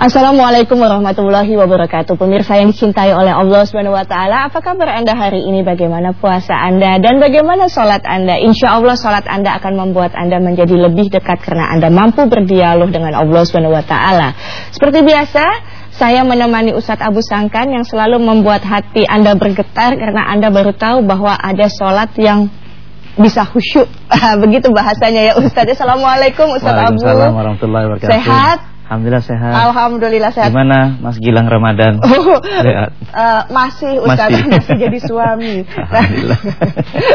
Assalamualaikum warahmatullahi wabarakatuh. Pemirsa yang dicintai oleh Allah Subhanahu wa taala, apa kabar Anda hari ini? Bagaimana puasa Anda dan bagaimana salat Anda? Insya Allah salat Anda akan membuat Anda menjadi lebih dekat karena Anda mampu berdialog dengan Allah Subhanahu wa taala. Seperti biasa, saya menemani Ustadz Abu Sangkan yang selalu membuat hati Anda bergetar karena Anda baru tahu bahwa ada salat yang bisa khusyuk. Begitu bahasanya ya Ustadz. Assalamualaikum Ustadz Abu. Waalaikumsalam warahmatullahi wabarakatuh. Sehat? Alhamdulillah sehat. Alhamdulillah sehat. Gimana Mas Gilang Ramadan? Oh, sehat. Uh, masih Ustaz masih. masih jadi suami. Alhamdulillah.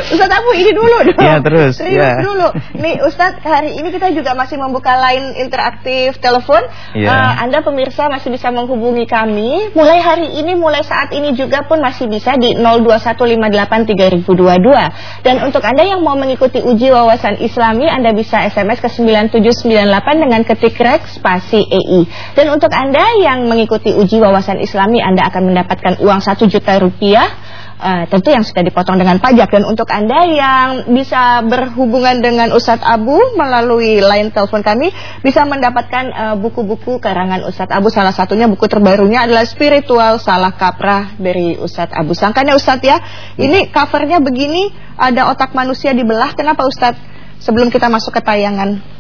Ustaz Abu ini dulu dong. Iya terus. ya. dulu. Nih Ustaz hari ini kita juga masih membuka line interaktif telepon. Ya. Uh, anda pemirsa masih bisa menghubungi kami. Mulai hari ini, mulai saat ini juga pun masih bisa di 021583022. Dan untuk anda yang mau mengikuti uji wawasan Islami, anda bisa SMS ke 9798 dengan ketik rek spasi EI. Dan untuk Anda yang mengikuti uji wawasan Islami, Anda akan mendapatkan uang 1 juta rupiah. Uh, tentu yang sudah dipotong dengan pajak. Dan untuk Anda yang bisa berhubungan dengan Ustadz Abu melalui line telepon kami bisa mendapatkan eh, buku-buku uh, karangan Ustadz Abu. Salah satunya buku terbarunya adalah Spiritual Salah Kaprah dari Ustadz Abu. Sangkanya Ustadz ya ini covernya begini ada otak manusia dibelah. Kenapa Ustadz? Sebelum kita masuk ke tayangan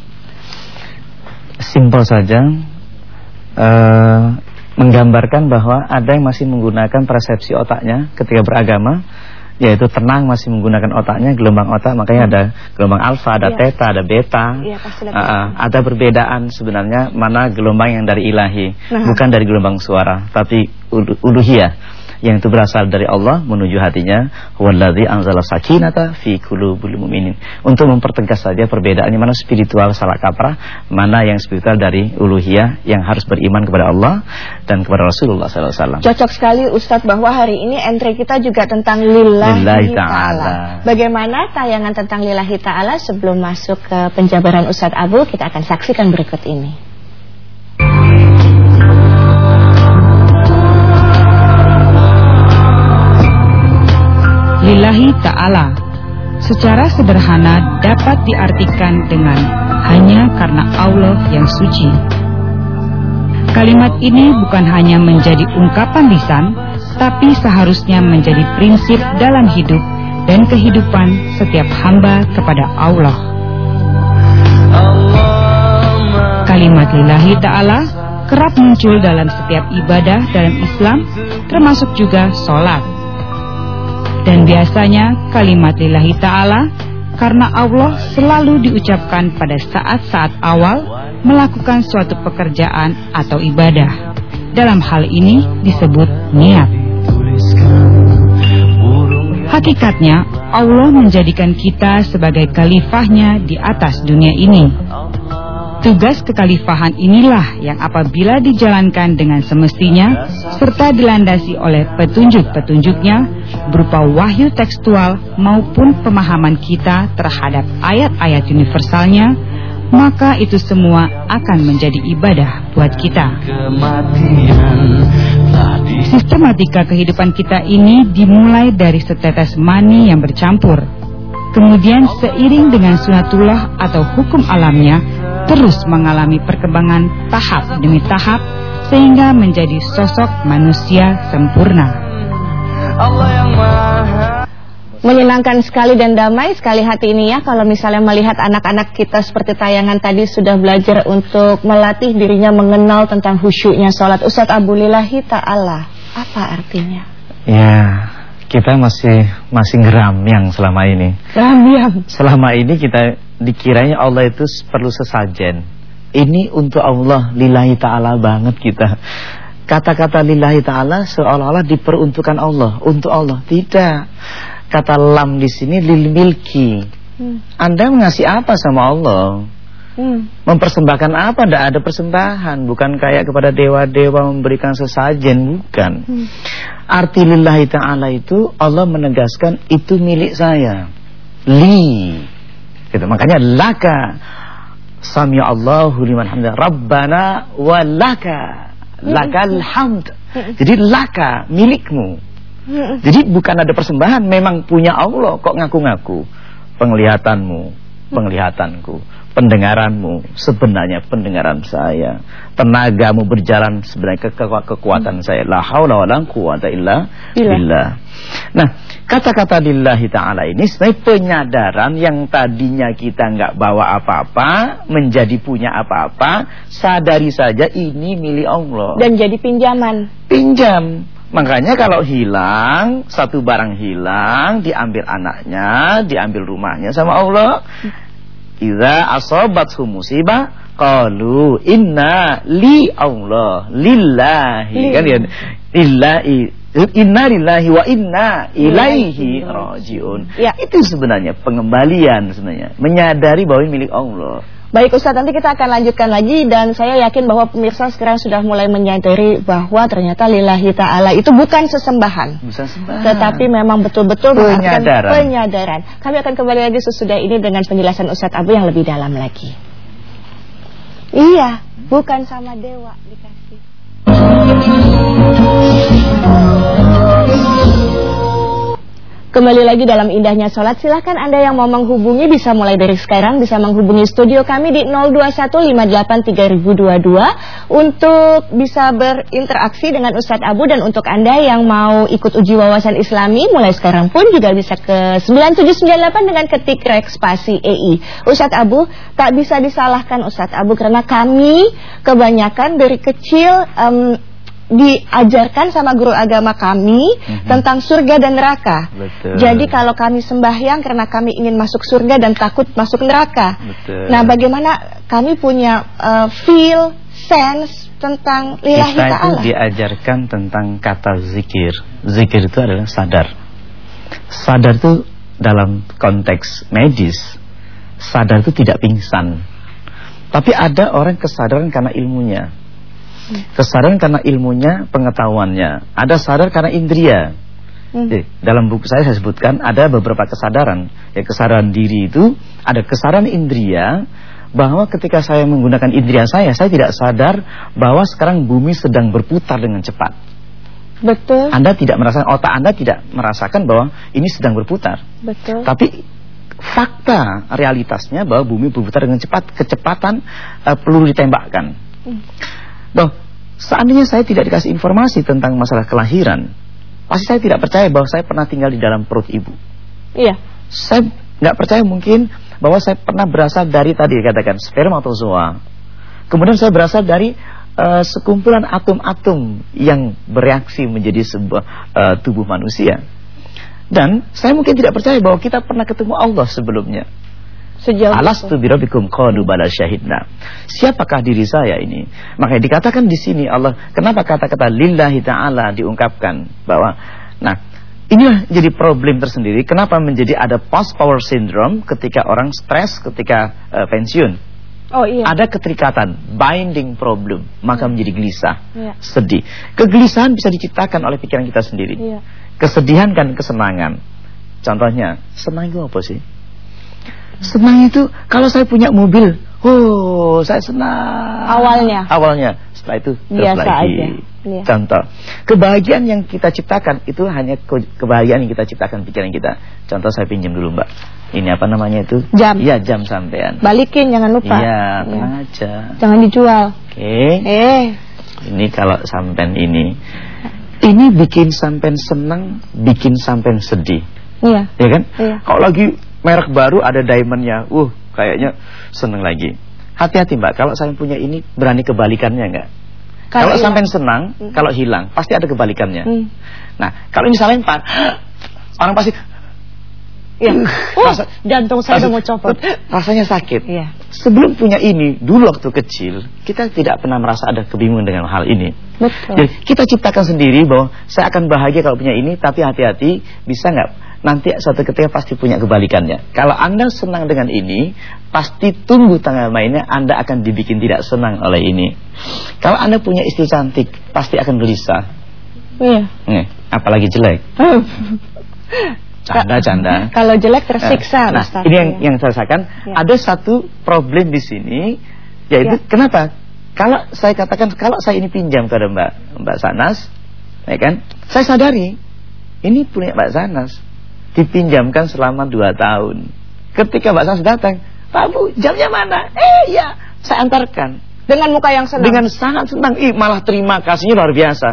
Simpel saja uh, Menggambarkan bahwa ada yang masih menggunakan persepsi otaknya ketika beragama yaitu tenang masih menggunakan otaknya gelombang otak makanya ada gelombang alfa ada ya. theta ada beta ya, uh, ada perbedaan sebenarnya mana gelombang yang dari ilahi nah. bukan dari gelombang suara tapi uluhiyah yang itu berasal dari Allah menuju hatinya wallazi anzala sakinata fi qulubil mu'minin. Untuk mempertegas saja perbedaannya mana spiritual salah kaprah mana yang spiritual dari uluhiyah yang harus beriman kepada Allah dan kepada Rasulullah sallallahu alaihi wasallam. Cocok sekali Ustadz bahwa hari ini entry kita juga tentang lillahi, lillahi ta'ala. Bagaimana tayangan tentang lillahi ta'ala sebelum masuk ke penjabaran Ustadz Abu? Kita akan saksikan berikut ini lillahi ta'ala secara sederhana dapat diartikan dengan hanya karena Allah yang suci. Kalimat ini bukan hanya menjadi ungkapan lisan, tapi seharusnya menjadi prinsip dalam hidup dan kehidupan setiap hamba kepada Allah. Kalimat lillahi ta'ala kerap muncul dalam setiap ibadah dalam Islam, termasuk juga sholat. Dan biasanya kalimat lillahi ta'ala karena Allah selalu diucapkan pada saat-saat awal melakukan suatu pekerjaan atau ibadah. Dalam hal ini disebut niat. Hakikatnya Allah menjadikan kita sebagai khalifahnya di atas dunia ini. Tugas kekhalifahan inilah yang apabila dijalankan dengan semestinya serta dilandasi oleh petunjuk-petunjuknya berupa wahyu tekstual maupun pemahaman kita terhadap ayat-ayat universalnya, maka itu semua akan menjadi ibadah buat kita. Sistematika kehidupan kita ini dimulai dari setetes mani yang bercampur. Kemudian seiring dengan sunatullah atau hukum alamnya, terus mengalami perkembangan tahap demi tahap sehingga menjadi sosok manusia sempurna. Allah yang maha Menyenangkan sekali dan damai sekali hati ini ya kalau misalnya melihat anak-anak kita seperti tayangan tadi sudah belajar untuk melatih dirinya mengenal tentang khusyuknya sholat. Ustadz Abu Lillahi Ta'ala, apa artinya? Ya, kita masih masih geram yang selama ini. yang. Selama ini kita dikiranya Allah itu perlu sesajen. Ini untuk Allah lillahi ta'ala banget kita. Kata-kata lillahi ta'ala seolah-olah diperuntukkan Allah, untuk Allah. Tidak. Kata lam di sini lil milki. Hmm. Anda ngasih apa sama Allah? Hmm. Mempersembahkan apa? Tidak ada persembahan. Bukan kayak kepada dewa-dewa memberikan sesajen. Bukan. Hmm. Arti lillahi ta'ala itu Allah menegaskan itu milik saya. Li Gitu. Makanya laka sami Allahu liman hamda rabbana wa laka lakal hamd. Jadi laka milikmu. Jadi bukan ada persembahan, memang punya Allah kok ngaku-ngaku. Penglihatanmu, penglihatanku, pendengaranmu sebenarnya pendengaran saya. Tenagamu berjalan sebenarnya ke ke kekuatan saya. La haula wala quwata illa billah. Nah kata-kata lillahi taala ini sebenarnya penyadaran yang tadinya kita nggak bawa apa-apa menjadi punya apa-apa sadari saja ini milik Allah. Dan jadi pinjaman. Pinjam Makanya kalau hilang, satu barang hilang, diambil anaknya, diambil rumahnya sama Allah. Iza asobat musibah qalu inna li Allah lillahi kan ya lillahi inna lillahi wa inna ilaihi rajiun. Ya. Itu sebenarnya pengembalian sebenarnya, menyadari bahwa ini milik Allah. Baik Ustaz, nanti kita akan lanjutkan lagi dan saya yakin bahwa pemirsa sekarang sudah mulai menyadari bahwa ternyata lillahi ta'ala itu bukan sesembahan. Bukan sembahan. Tetapi memang betul-betul penyadaran. penyadaran. Kami akan kembali lagi sesudah ini dengan penjelasan Ustaz Abu yang lebih dalam lagi. Iya, bukan sama dewa dikasih. Kembali lagi dalam indahnya sholat Silahkan Anda yang mau menghubungi Bisa mulai dari sekarang Bisa menghubungi studio kami di 02158322 Untuk bisa berinteraksi dengan Ustadz Abu Dan untuk Anda yang mau ikut uji wawasan islami Mulai sekarang pun juga bisa ke 9798 Dengan ketik rek spasi EI Ustadz Abu tak bisa disalahkan Ustadz Abu Karena kami kebanyakan dari kecil um, diajarkan sama guru agama kami mm -hmm. tentang surga dan neraka. Betul. Jadi kalau kami sembahyang karena kami ingin masuk surga dan takut masuk neraka. Betul. Nah, bagaimana kami punya uh, feel, sense tentang lillahi ta'ala? Kita itu diajarkan tentang kata zikir. Zikir itu adalah sadar. Sadar itu dalam konteks medis, sadar itu tidak pingsan. Tapi ada orang kesadaran karena ilmunya. Kesadaran karena ilmunya, pengetahuannya. Ada sadar karena indria. Hmm. dalam buku saya saya sebutkan ada beberapa kesadaran. Ya, kesadaran diri itu ada kesadaran indria bahwa ketika saya menggunakan indria saya, saya tidak sadar bahwa sekarang bumi sedang berputar dengan cepat. Betul. Anda tidak merasakan otak Anda tidak merasakan bahwa ini sedang berputar. Betul. Tapi fakta realitasnya bahwa bumi berputar dengan cepat, kecepatan uh, peluru ditembakkan. Hmm. Bahwa seandainya saya tidak dikasih informasi tentang masalah kelahiran, pasti saya tidak percaya bahwa saya pernah tinggal di dalam perut ibu. Iya. Saya nggak percaya mungkin bahwa saya pernah berasal dari tadi katakan spermatozoa. Kemudian saya berasal dari uh, sekumpulan atom-atom yang bereaksi menjadi sebuah uh, tubuh manusia. Dan saya mungkin tidak percaya bahwa kita pernah ketemu Allah sebelumnya. Sejauh Alastu birabbikum qalu bala syahidna. Siapakah diri saya ini? Makanya dikatakan di sini Allah, kenapa kata-kata lillahi taala diungkapkan bahwa nah, inilah jadi problem tersendiri kenapa menjadi ada post power syndrome ketika orang stres ketika uh, pensiun. Oh iya. Ada keterikatan, binding problem, maka menjadi gelisah, iya. sedih. Kegelisahan bisa diciptakan oleh pikiran kita sendiri. Iya. Kesedihan kan kesenangan. Contohnya, senang itu apa sih? Senang itu kalau saya punya mobil, oh saya senang. Awalnya. Awalnya, setelah itu Biasa lagi. Aja. Ya. Contoh, kebahagiaan yang kita ciptakan itu hanya ke kebahagiaan yang kita ciptakan pikiran kita. Contoh saya pinjam dulu mbak. Ini apa namanya itu? Jam. Iya jam sampean. Balikin jangan lupa. Iya tenang ya. aja. Jangan dijual. Oke. Okay. Eh. Ini kalau sampean ini, ini bikin sampean senang, bikin sampean sedih. Iya. Iya kan? Iya. Kalau lagi merek baru ada diamondnya. Uh, kayaknya seneng lagi. Hati-hati mbak, kalau saya punya ini berani kebalikannya enggak? Kalau, kalau sampai senang, hmm. kalau hilang pasti ada kebalikannya. Hmm. Nah, kalau misalnya empat, orang pasti Ya. Oh, Rasa, jantung saya rasa, mau copot. Rasanya sakit. Ya. Sebelum punya ini, dulu waktu kecil, kita tidak pernah merasa ada kebingungan dengan hal ini. Betul. Jadi kita ciptakan sendiri bahwa saya akan bahagia kalau punya ini, tapi hati-hati, bisa nggak? Nanti suatu ketika pasti punya kebalikannya. Kalau Anda senang dengan ini, pasti tunggu tanggal mainnya Anda akan dibikin tidak senang oleh ini. Kalau Anda punya istri cantik, pasti akan gelisah. Iya. Nih, apalagi jelek. Canda-canda. Kalau jelek tersiksa. Nah, nah ini yang yang saya rasakan. Ya. Ada satu problem di sini, yaitu ya. kenapa? Kalau saya katakan kalau saya ini pinjam kepada Mbak Mbak Sanas, ya kan? Saya sadari ini punya Mbak Sanas, dipinjamkan selama dua tahun. Ketika Mbak Sanas datang, Pak Bu jamnya mana? Eh ya saya antarkan dengan muka yang senang. Dengan sangat senang. Ih, malah terima kasihnya luar biasa.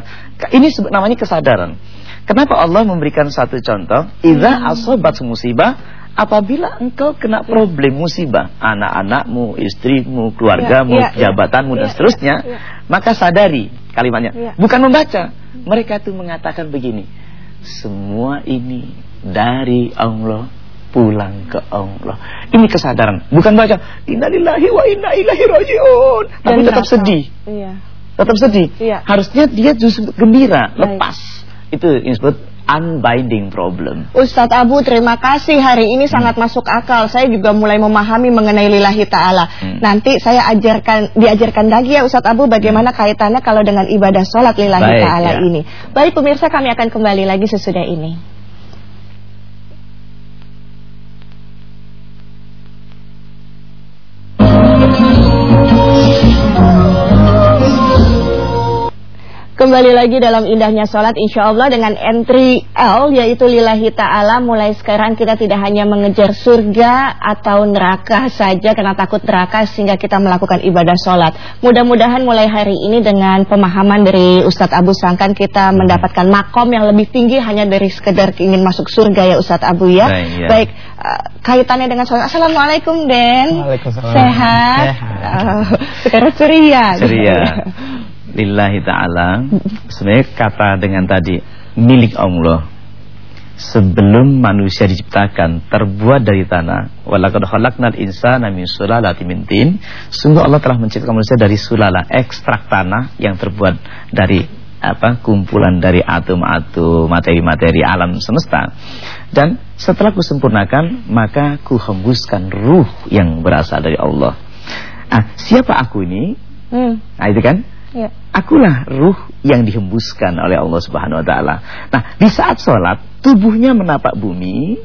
Ini namanya kesadaran. Kenapa Allah memberikan satu contoh? Idza hmm. asobat musibah apabila engkau kena problem musibah, anak-anakmu, istrimu, keluargamu, ya, ya, jabatanmu ya, dan seterusnya, ya, ya. maka sadari kalimatnya. Ya. Bukan membaca. Mereka itu mengatakan begini, semua ini dari Allah pulang ke Allah. Ini kesadaran, bukan baca innalillahi wa inna ilaihi rajiun, tapi tetap sedih. Iya. Tetap sedih. Iya. Harusnya dia justru gembira, Baik. lepas. Itu yang disebut unbinding problem. Ustadz Abu, terima kasih. Hari ini hmm. sangat masuk akal. Saya juga mulai memahami mengenai lillahi ta'ala. Hmm. Nanti saya ajarkan diajarkan lagi ya Ustadz Abu bagaimana hmm. kaitannya kalau dengan ibadah sholat lillahi ta'ala ya. ini. Baik pemirsa kami akan kembali lagi sesudah ini. Kembali lagi dalam indahnya sholat Insya Allah dengan entry L Yaitu lillahi ta'ala. Mulai sekarang kita tidak hanya mengejar surga Atau neraka saja Karena takut neraka sehingga kita melakukan ibadah sholat. Mudah-mudahan mulai hari ini Dengan pemahaman dari Ustadz Abu Sangkan Kita mendapatkan makom yang lebih tinggi Hanya dari sekedar ingin masuk surga ya Ustadz Abu ya. Baik, ya. Baik uh, kaitannya dengan sholat. Assalamualaikum Den. Waalaikumsalam. Sehat, Sehat. Uh, Sekarang ceria. Ceria lillahi ta'ala. Sebenarnya kata dengan tadi milik Allah. Sebelum manusia diciptakan terbuat dari tanah. Khalaqnal insana min sulalatin min tin. Sungguh Allah telah menciptakan manusia dari sulala ekstrak tanah yang terbuat dari apa kumpulan dari atom-atom materi-materi alam semesta. Dan setelah kusempurnakan maka ku hembuskan ruh yang berasal dari Allah. Ah siapa aku ini? Hmm. nah itu kan Ya. Akulah ruh yang dihembuskan oleh Allah Subhanahu wa taala. Nah, di saat sholat tubuhnya menapak bumi,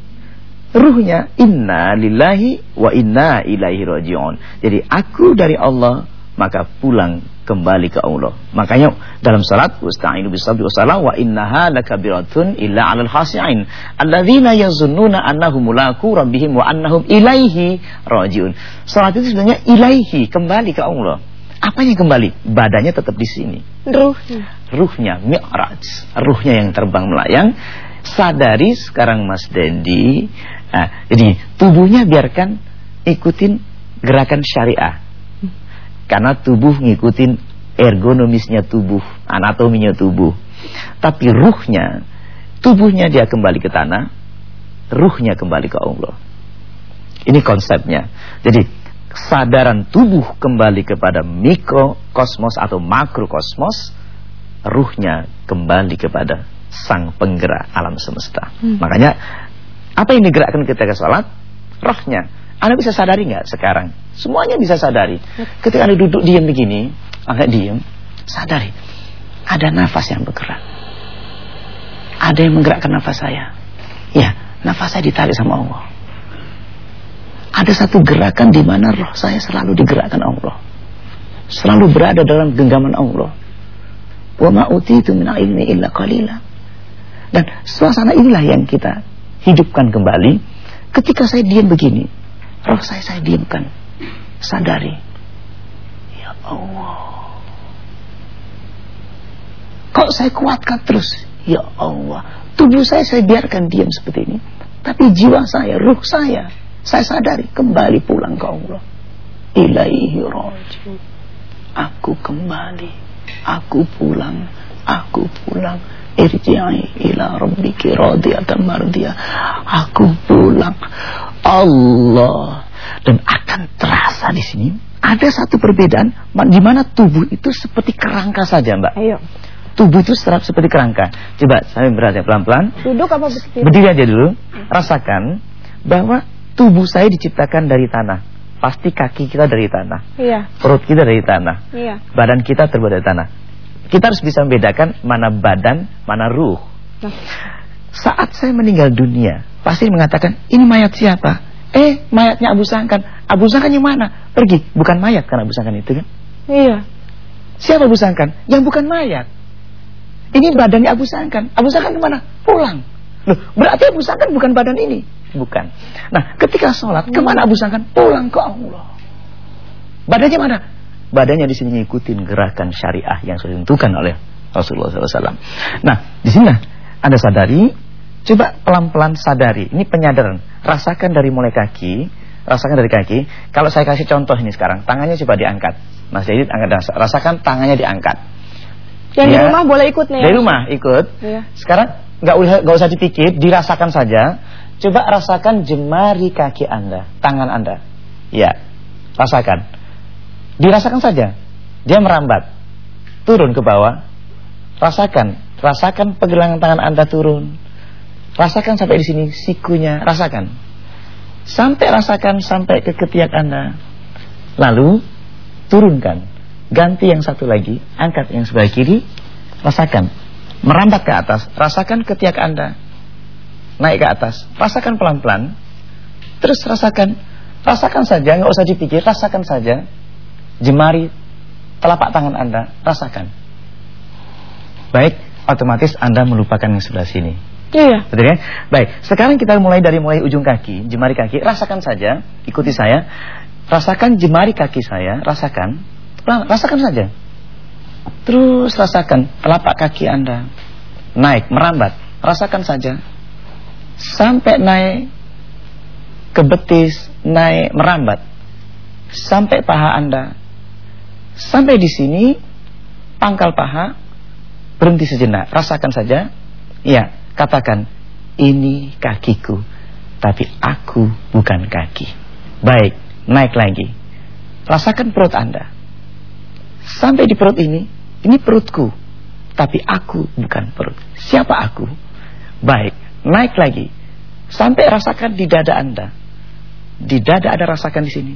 ruhnya inna lillahi wa inna ilaihi rajiun. Jadi aku dari Allah maka pulang kembali ke Allah. Makanya dalam salat wasta'inu bisabri wasalam wa innaha lakabiratun illa 'alal khashi'in alladzina yazunnuna annahum mulaqu rabbihim wa annahum ilaihi rajiun. Salat itu sebenarnya ilaihi, kembali ke Allah. Apanya kembali? Badannya tetap di sini. Ruhnya. Ruhnya, mi'raj. Ruhnya yang terbang melayang. Sadari sekarang Mas Dendi. Nah, jadi tubuhnya biarkan ikutin gerakan syariah. Karena tubuh ngikutin ergonomisnya tubuh, anatominya tubuh. Tapi ruhnya, tubuhnya dia kembali ke tanah, ruhnya kembali ke Allah. Ini konsepnya. Jadi kesadaran tubuh kembali kepada mikrokosmos atau makrokosmos, ruhnya kembali kepada sang penggerak alam semesta. Hmm. Makanya apa yang digerakkan ketika sholat? Rohnya. Anda bisa sadari nggak sekarang? Semuanya bisa sadari. Ketika Anda duduk diam begini, agak diam, sadari. Ada nafas yang bergerak. Ada yang menggerakkan nafas saya. Ya, nafas saya ditarik sama Allah. Ada satu gerakan di mana roh saya selalu digerakkan Allah. Selalu berada dalam genggaman Allah. Wa ma utitu min ilmi illa qalila. Dan suasana inilah yang kita hidupkan kembali ketika saya diam begini. Roh saya saya diamkan. Sadari. Ya Allah. Kok saya kuatkan terus? Ya Allah. Tubuh saya saya biarkan diam seperti ini. Tapi jiwa saya, ruh saya saya sadari kembali pulang ke Allah. Ilaihi roji. Aku kembali. Aku pulang. Aku pulang. Irji'i ila rabbiki radiyatan mardiyah. Aku pulang. Allah. Dan akan terasa di sini ada satu perbedaan di mana tubuh itu seperti kerangka saja, Mbak. Ayo. Tubuh itu serap seperti kerangka. Coba saya berada pelan-pelan. Duduk apa berdiri? Berdiri aja dulu. Rasakan bahwa tubuh saya diciptakan dari tanah. Pasti kaki kita dari tanah. Iya. Perut kita dari tanah. Iya. Badan kita terbuat dari tanah. Kita harus bisa membedakan mana badan, mana ruh. Nah. Saat saya meninggal dunia, pasti mengatakan, ini mayat siapa? Eh, mayatnya Abu Sangkan. Abu Sangkan yang mana? Pergi. Bukan mayat kan Abu Sangkan itu kan? Iya. Siapa Abu Sangkan? Yang bukan mayat. Ini badannya Abu Sangkan. Abu Sangkan ke mana? Pulang. Loh, berarti Abu Sangkan bukan badan ini. Bukan. Nah, ketika sholat, ke mana Abu Sangkan? Pulang ke Allah. Badannya mana? Badannya di sini ngikutin gerakan syariah yang sudah ditentukan oleh Rasulullah SAW. Nah, di sini Anda sadari, coba pelan-pelan sadari. Ini penyadaran. Rasakan dari mulai kaki, rasakan dari kaki. Kalau saya kasih contoh ini sekarang, tangannya coba diangkat. Mas Jadi angkat, rasakan tangannya diangkat. Yang ya. di rumah boleh ikut nih. Dari ya? rumah ikut. Ya. Sekarang nggak usah nggak usah dipikir, dirasakan saja. Coba rasakan jemari kaki Anda, tangan Anda. Ya, rasakan. Dirasakan saja. Dia merambat. Turun ke bawah. Rasakan, rasakan pergelangan tangan Anda turun. Rasakan sampai di sini sikunya, rasakan. Sampai rasakan sampai ke ketiak Anda. Lalu turunkan. Ganti yang satu lagi, angkat yang sebelah kiri, rasakan. Merambat ke atas, rasakan ketiak Anda naik ke atas. Rasakan pelan-pelan. Terus rasakan. Rasakan saja, nggak usah dipikir, rasakan saja. Jemari telapak tangan Anda, rasakan. Baik, otomatis Anda melupakan yang sebelah sini. Iya. Betul kan? Baik, sekarang kita mulai dari mulai ujung kaki, jemari kaki, rasakan saja, ikuti saya. Rasakan jemari kaki saya, rasakan. Rasakan saja. Terus rasakan telapak kaki Anda naik, merambat. Rasakan saja sampai naik ke betis, naik merambat sampai paha Anda. Sampai di sini pangkal paha berhenti sejenak, rasakan saja. Ya, katakan ini kakiku, tapi aku bukan kaki. Baik, naik lagi. Rasakan perut Anda. Sampai di perut ini, ini perutku, tapi aku bukan perut. Siapa aku? Baik, naik lagi sampai rasakan di dada Anda. Di dada ada rasakan di sini.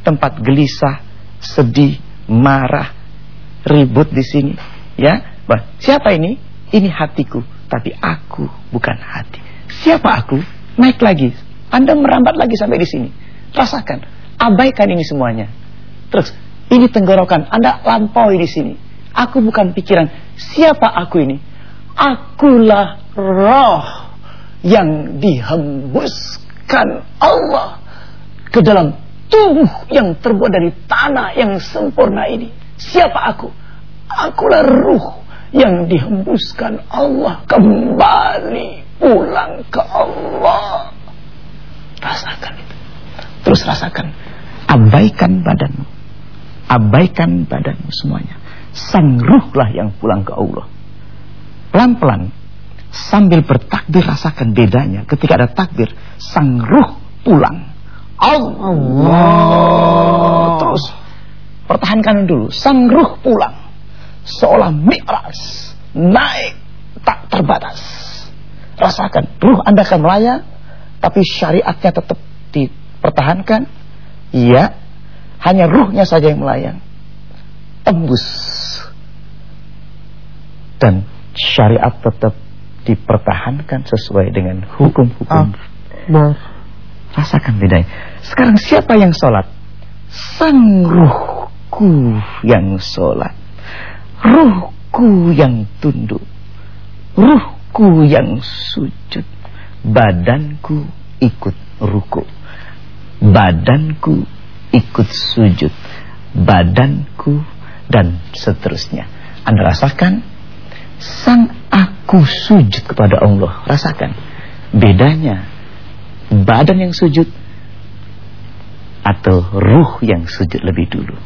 Tempat gelisah, sedih, marah, ribut di sini. Ya, bah, siapa ini? Ini hatiku, tapi aku bukan hati. Siapa aku? Naik lagi. Anda merambat lagi sampai di sini. Rasakan, abaikan ini semuanya. Terus, ini tenggorokan, Anda lampaui di sini. Aku bukan pikiran. Siapa aku ini? Akulah roh yang dihembuskan Allah ke dalam tubuh yang terbuat dari tanah yang sempurna ini. Siapa aku? Akulah ruh yang dihembuskan Allah kembali pulang ke Allah. Rasakan itu. Terus rasakan. Abaikan badanmu. Abaikan badanmu semuanya. Sang ruhlah yang pulang ke Allah. Pelan-pelan sambil bertakbir rasakan bedanya. Ketika ada takbir sang ruh pulang. Allah, Allah. terus pertahankan dulu. Sang ruh pulang. Seolah mi'ras naik tak terbatas. Rasakan ruh anda akan melayang tapi syariatnya tetap dipertahankan. Iya hanya ruhnya saja yang melayang. Tembus. Dan syariat tetap dipertahankan sesuai dengan hukum-hukum. Ah, Rasakan bedanya. Sekarang siapa yang sholat? Sang ruhku yang sholat. Ruhku yang tunduk. Ruhku yang sujud. Badanku ikut ruku. Badanku ikut sujud. Badanku dan seterusnya. Anda rasakan sang aku sujud kepada Allah. Rasakan bedanya badan yang sujud atau ruh yang sujud lebih dulu.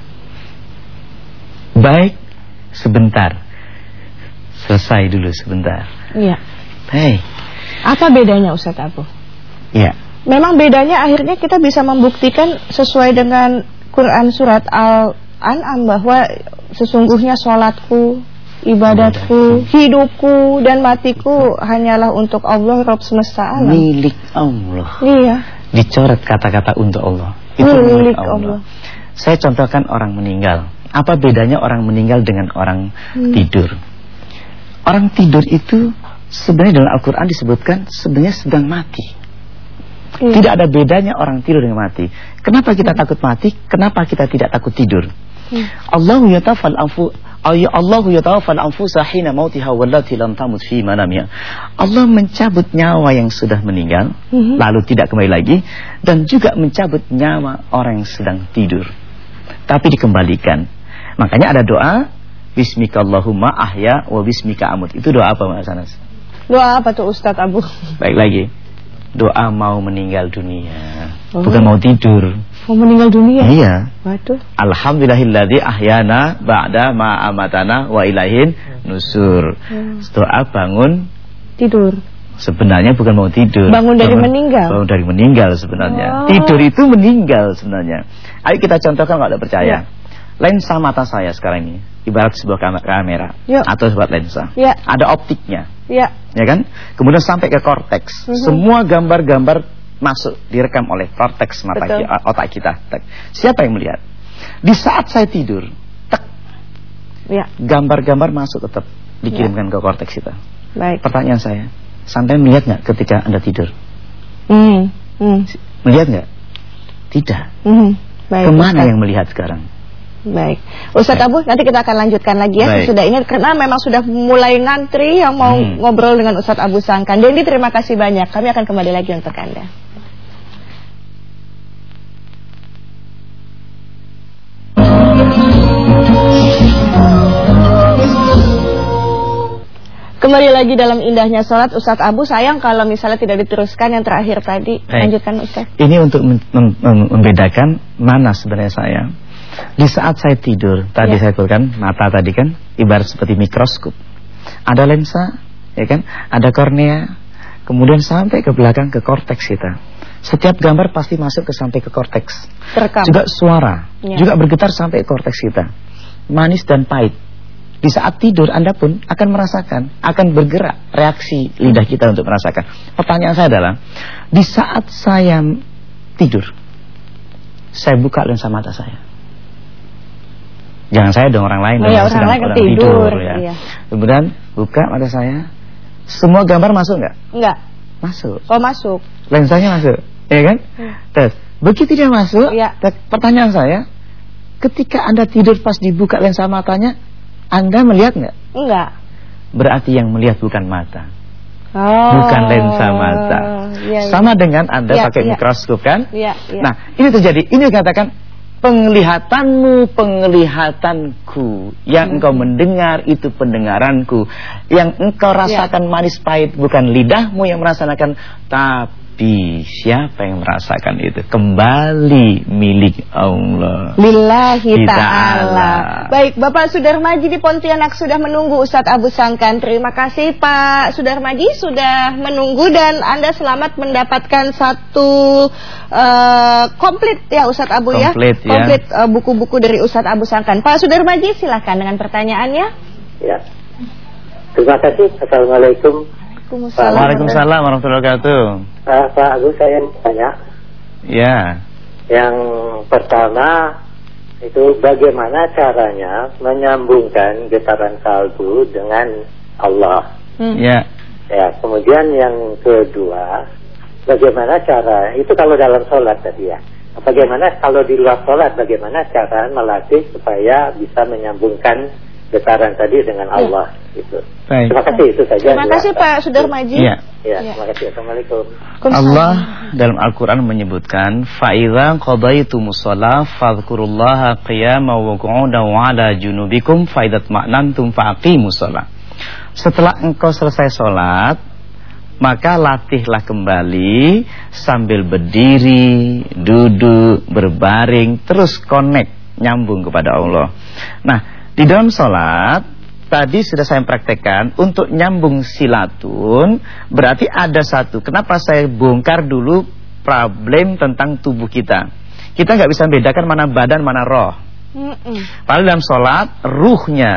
Baik, sebentar. Selesai dulu sebentar. Iya. Hei. Apa bedanya Ustaz Abu? Iya. Memang bedanya akhirnya kita bisa membuktikan sesuai dengan Quran surat Al-An'am bahwa sesungguhnya sholatku, ibadatku, hidupku dan matiku hanyalah untuk Allah Rabb semesta alam. Milik Allah. Iya. Dicoret kata-kata untuk Allah. Itu milik, milik Allah. Allah. Saya contohkan orang meninggal. Apa bedanya orang meninggal dengan orang hmm. tidur? Orang tidur itu sebenarnya dalam Al-Qur'an disebutkan sebenarnya sedang mati. Hmm. Tidak ada bedanya orang tidur dengan mati. Kenapa kita takut mati? Kenapa kita tidak takut tidur? Hmm. Allah yatafal anfu Ay Allahu yatawaffal anfusa hina mautiha wallati lam tamut fi manamiha. Allah mencabut nyawa yang sudah meninggal mm -hmm. lalu tidak kembali lagi dan juga mencabut nyawa orang yang sedang tidur. Tapi dikembalikan. Makanya ada doa Bismika Allahumma ahya wa bismika amut. Itu doa apa Mas Anas? Doa apa tuh Ustaz Abu? Baik lagi. Doa mau meninggal dunia. Oh. Bukan mau tidur. Mau meninggal dunia? Iya. Waduh. Alhamdulillahilladzi ahyana ba'da ma amatana wa ilahin nusur. Hmm. Doa bangun tidur. Sebenarnya bukan mau tidur. Bangun dari bangun, meninggal. Bangun dari meninggal sebenarnya. Oh. Tidur itu meninggal sebenarnya. Ayo kita contohkan kalau ada percaya. Ya. Lensa mata saya sekarang ini ibarat sebuah kamera ya. atau sebuah lensa. Ya. Ada optiknya. Ya. Ya kan? Kemudian sampai ke korteks. Mm -hmm. Semua gambar-gambar masuk direkam oleh korteks mata kita, otak kita. Siapa yang melihat? Di saat saya tidur, ya. gambar-gambar masuk tetap dikirimkan ya. ke korteks kita. Baik. Pertanyaan saya, sampai melihat nggak ketika anda tidur? Hmm. Hmm. Melihat nggak? Tidak. Hmm. Baik, Ke mana Ustaz. yang melihat sekarang? Baik, Ustaz Abu nanti kita akan lanjutkan lagi ya sudah ini karena memang sudah mulai ngantri yang mau hmm. ngobrol dengan Ustaz Abu Sangkan. Dendi terima kasih banyak. Kami akan kembali lagi untuk anda. Kembali lagi dalam indahnya sholat Ustadz Abu sayang kalau misalnya tidak diteruskan yang terakhir tadi. Baik. Lanjutkan Ustadz. Ini untuk membedakan mana sebenarnya saya. Di saat saya tidur Tadi ya. saya katakan mata tadi kan Ibarat seperti mikroskop. Ada lensa ya kan? Ada kornea. Kemudian sampai ke belakang ke korteks kita. Setiap gambar pasti masuk ke sampai ke korteks. Terekam. Juga suara. Ya. Juga bergetar sampai ke korteks kita. Manis dan pahit di saat tidur Anda pun akan merasakan, akan bergerak reaksi lidah kita untuk merasakan. Pertanyaan saya adalah, di saat saya tidur, saya buka lensa mata saya. Jangan saya dong orang lain oh, ya, orang lain tidur, tidur ya. Iya. Kemudian buka mata saya. Semua gambar masuk nggak? Nggak. Masuk. Oh masuk. Lensanya masuk, ya kan? Hmm. Terus begitu dia masuk, ya. pertanyaan saya, ketika anda tidur pas dibuka lensa matanya, anda melihat nggak? Enggak. Berarti yang melihat bukan mata. Oh. Bukan lensa mata. Ya, Sama dengan Anda ya, pakai ya. mikroskop kan? Ya, ya. Nah, ini terjadi. Ini dikatakan penglihatanmu penglihatanku yang hmm. engkau mendengar itu pendengaranku yang engkau rasakan ya. manis pahit bukan lidahmu yang merasakan tapi tapi siapa yang merasakan itu? Kembali milik Allah. Lillahi ta'ala. Baik, Bapak Sudarmaji di Pontianak sudah menunggu Ustadz Abu Sangkan. Terima kasih Pak Sudarmaji sudah menunggu dan Anda selamat mendapatkan satu uh, komplit ya Ustadz Abu komplit, ya. Komplit ya. buku-buku uh, dari Ustadz Abu Sangkan. Pak Sudarmaji silahkan dengan pertanyaannya. Ya. Terima kasih. Assalamualaikum Waalaikumsalam. Waalaikumsalam warahmatullahi wabarakatuh. Uh, Pak Agus saya tanya. Ya. Yang pertama itu bagaimana caranya menyambungkan getaran kalbu dengan Allah. Hmm. Ya. Ya. Kemudian yang kedua, bagaimana cara itu kalau dalam sholat tadi ya. Bagaimana kalau di luar sholat, bagaimana cara melatih supaya bisa menyambungkan getaran tadi dengan ya. Allah itu. Baik. Terima kasih itu saja. Terima kasih Pak Sudarmaji. Ya. Ya, ya. terima kasih. Assalamualaikum. Allah dalam Al-Qur'an menyebutkan fa idza qadaytumus shalah fadhkurullaha qiyaman wa qu'udan wa 'ala junubikum fa idza ma'nantum faqimus shalah. Setelah engkau selesai sholat maka latihlah kembali sambil berdiri, duduk, berbaring, terus connect, nyambung kepada Allah. Nah, di dalam sholat Tadi sudah saya praktekkan Untuk nyambung silatun Berarti ada satu. Kenapa saya bongkar dulu Problem tentang tubuh kita? Kita nggak bisa membedakan mana badan mana roh. Mm -mm. Padahal dalam sholat Ruhnya.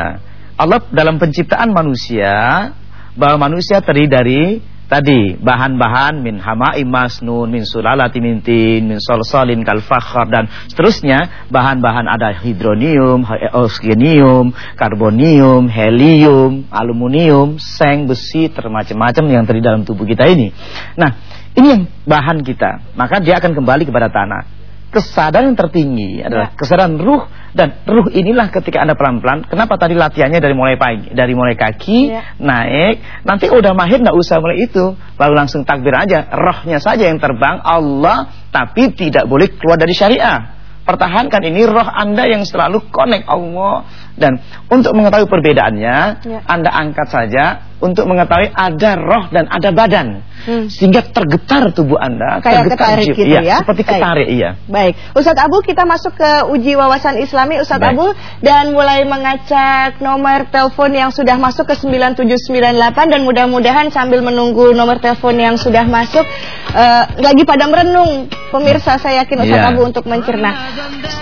Allah dalam penciptaan manusia Bahwa manusia terdiri dari Tadi bahan-bahan min hama'i masnun, min sulalati min tin, min solsolin kal dan seterusnya bahan-bahan ada hidronium, oksigenium, karbonium, helium, aluminium, seng, besi, termacam-macam yang terdiri dalam tubuh kita ini. Nah, ini yang bahan kita. Maka dia akan kembali kepada tanah. Kesadaran yang tertinggi adalah ya. kesadaran ruh dan ruh inilah ketika Anda pelan-pelan. Kenapa tadi latihannya dari mulai pagi, dari mulai kaki ya. naik, nanti udah mahir nggak usah mulai itu, lalu langsung takbir aja. Rohnya saja yang terbang Allah, tapi tidak boleh keluar dari syariah. Pertahankan ini roh Anda yang selalu connect Allah dan untuk mengetahui perbedaannya, ya. Anda angkat saja untuk mengetahui ada roh dan ada badan. Hmm. Sehingga tergetar tubuh Anda, Kayak tergetar ketarik gitu iya, ya. Seperti Baik. ketarik, iya. Baik. Ustadz Abu, kita masuk ke uji wawasan Islami Ustadz Baik. Abu dan mulai mengacak nomor telepon yang sudah masuk ke 9798 dan mudah-mudahan sambil menunggu nomor telepon yang sudah masuk uh, lagi pada merenung pemirsa saya yakin Ustadz yeah. Abu untuk mencerna.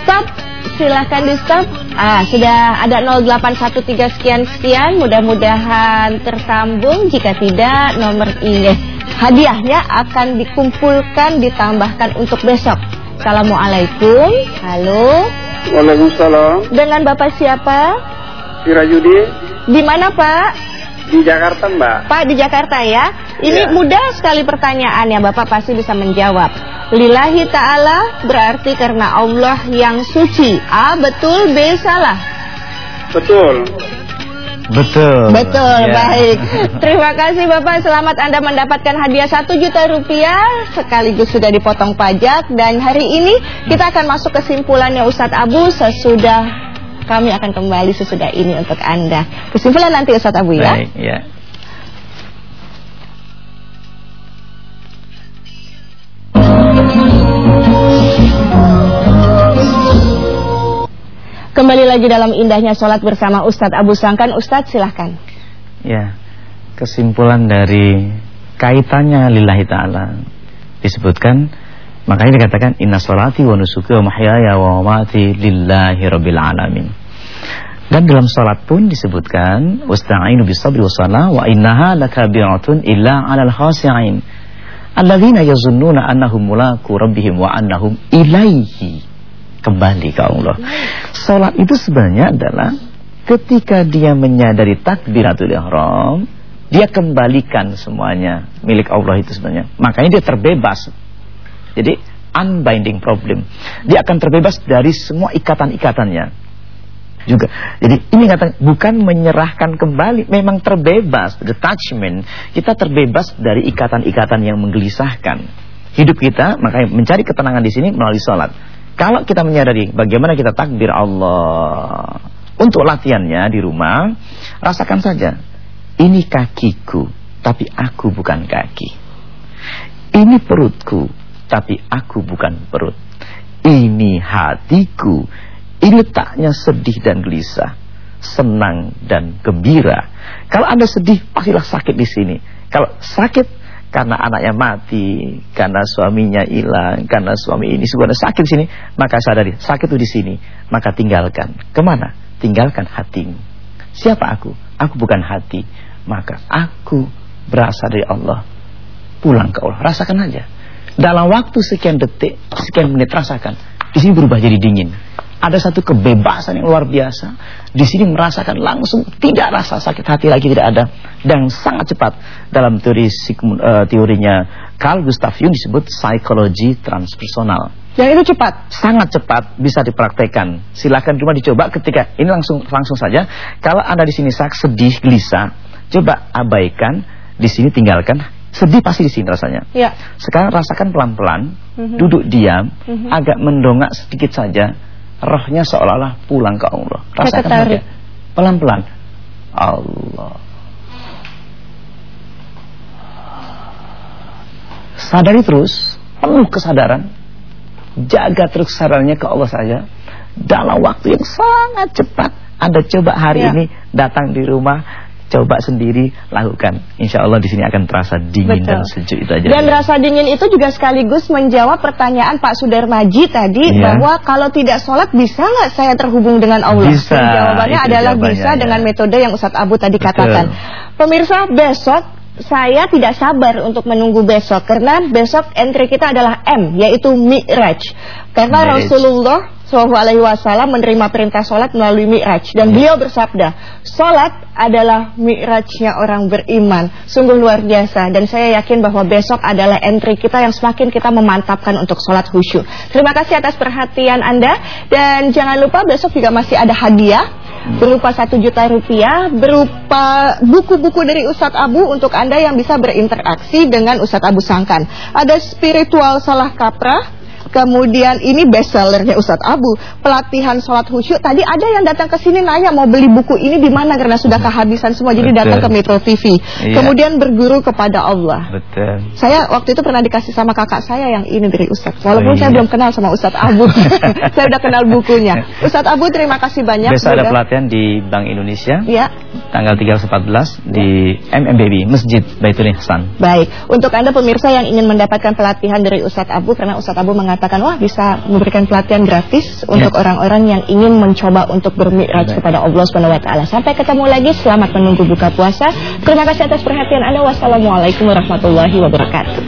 Stop silahkan di stop. Ah, sudah ada 0813 sekian sekian. Mudah-mudahan tersambung. Jika tidak, nomor ini hadiahnya akan dikumpulkan ditambahkan untuk besok. Assalamualaikum. Halo. Waalaikumsalam. Dengan Bapak siapa? Sirajudi. Di mana, Pak? Di Jakarta, Mbak. Pak, di Jakarta ya. Ini ya. mudah sekali pertanyaannya, Bapak pasti bisa menjawab. Lillahi ta'ala berarti karena Allah yang suci. A, betul, B, salah. Betul. Betul. Betul, ya. baik. Terima kasih Bapak. Selamat Anda mendapatkan hadiah satu juta rupiah sekaligus sudah dipotong pajak dan hari ini kita akan masuk kesimpulannya Ustadz Abu sesudah kami akan kembali sesudah ini untuk Anda. Kesimpulan nanti Ustaz Abu ya. Baik, ya. Kembali lagi dalam indahnya sholat bersama Ustadz Abu Sangkan. Ustadz silahkan. Ya, kesimpulan dari kaitannya lillahi ta'ala disebutkan Makanya dikatakan inna salati wa nusuki wa mahyaya wa mamati lillahi rabbil alamin. Dan dalam salat pun disebutkan wasta'inu bis-sabri was-salah wa innaha lakabiratun illa 'alal khashi'in. Alladzina yazunnuna annahum mulaku rabbihim wa annahum ilaihi kembali ke Allah. Salat itu sebenarnya adalah ketika dia menyadari takbiratul ihram, dia kembalikan semuanya milik Allah itu sebenarnya. Makanya dia terbebas jadi unbinding problem. Dia akan terbebas dari semua ikatan-ikatannya. Juga. Jadi ini kata bukan menyerahkan kembali, memang terbebas, detachment. Kita terbebas dari ikatan-ikatan yang menggelisahkan. Hidup kita makanya mencari ketenangan di sini melalui salat. Kalau kita menyadari bagaimana kita takbir Allah untuk latihannya di rumah, rasakan saja. Ini kakiku, tapi aku bukan kaki. Ini perutku, tapi aku bukan perut. Ini hatiku, ini letaknya sedih dan gelisah, senang dan gembira. Kalau Anda sedih, pastilah sakit di sini. Kalau sakit karena anaknya mati, karena suaminya hilang, karena suami ini sebenarnya sakit sini, maka sadari sakit itu di sini, maka tinggalkan. Ke mana? Tinggalkan hatimu. Siapa aku? Aku bukan hati, maka aku berasal dari Allah. Pulang ke Allah, rasakan aja. Dalam waktu sekian detik, sekian menit rasakan. Di sini berubah jadi dingin. Ada satu kebebasan yang luar biasa. Di sini merasakan langsung tidak rasa sakit hati lagi tidak ada dan sangat cepat dalam teori uh, teorinya Carl Gustav Jung disebut psikologi transpersonal. Yang itu cepat, sangat cepat bisa dipraktekkan. Silakan cuma dicoba ketika ini langsung langsung saja. Kalau anda di sini sak sedih, gelisah, coba abaikan, di sini tinggalkan Sedih pasti di sini rasanya. Ya. Sekarang rasakan pelan-pelan, mm -hmm. duduk diam, mm -hmm. agak mendongak sedikit saja, rohnya seolah-olah pulang ke Allah. Rasakan saja. Pelan-pelan. Allah. Sadari terus, penuh kesadaran. Jaga terus kesadarannya ke Allah saja. Dalam waktu yang sangat cepat. Anda coba hari ya. ini datang di rumah coba sendiri lakukan. Insya Allah di sini akan terasa dingin Betul. dan sejuk itu aja. Dan ya. rasa dingin itu juga sekaligus menjawab pertanyaan Pak Sudarmaji tadi ya. bahwa kalau tidak sholat bisa nggak saya terhubung dengan Allah? Bisa. jawabannya adalah bisa ya. dengan metode yang Ustadz Abu tadi Betul. katakan. Pemirsa besok saya tidak sabar untuk menunggu besok karena besok entry kita adalah M yaitu Mi'raj. Karena Rasulullah Shallallahu Alaihi Wasallam menerima perintah sholat melalui mi'raj dan beliau bersabda, sholat adalah mi'rajnya orang beriman. Sungguh luar biasa dan saya yakin bahwa besok adalah entry kita yang semakin kita memantapkan untuk sholat khusyuk. Terima kasih atas perhatian Anda dan jangan lupa besok juga masih ada hadiah berupa satu juta rupiah berupa buku-buku dari Ustadz Abu untuk Anda yang bisa berinteraksi dengan Ustadz Abu Sangkan. Ada spiritual salah kaprah Kemudian ini best sellernya Ustadz Abu, pelatihan sholat khusyuk. Tadi ada yang datang ke sini nanya mau beli buku ini di mana karena sudah kehabisan semua, jadi datang ke Metro TV. Iya. Kemudian berguru kepada Allah. Betul. Saya waktu itu pernah dikasih sama kakak saya yang ini dari Ustadz. Walaupun oh, iya. saya belum kenal sama Ustadz Abu, saya udah kenal bukunya. Ustadz Abu terima kasih banyak. Besok ada pelatihan di Bank Indonesia. Ya. Tanggal 13-14 di MMBB Masjid Baitul Ihsan. Baik, untuk anda pemirsa yang ingin mendapatkan pelatihan dari Ustadz Abu karena Ustadz Abu mengatakan mengatakan wah bisa memberikan pelatihan gratis untuk orang-orang yang ingin mencoba untuk bermi'raj kepada Allah Subhanahu wa taala. Sampai ketemu lagi, selamat menunggu buka puasa. Terima kasih atas perhatian Anda. Wassalamualaikum warahmatullahi wabarakatuh.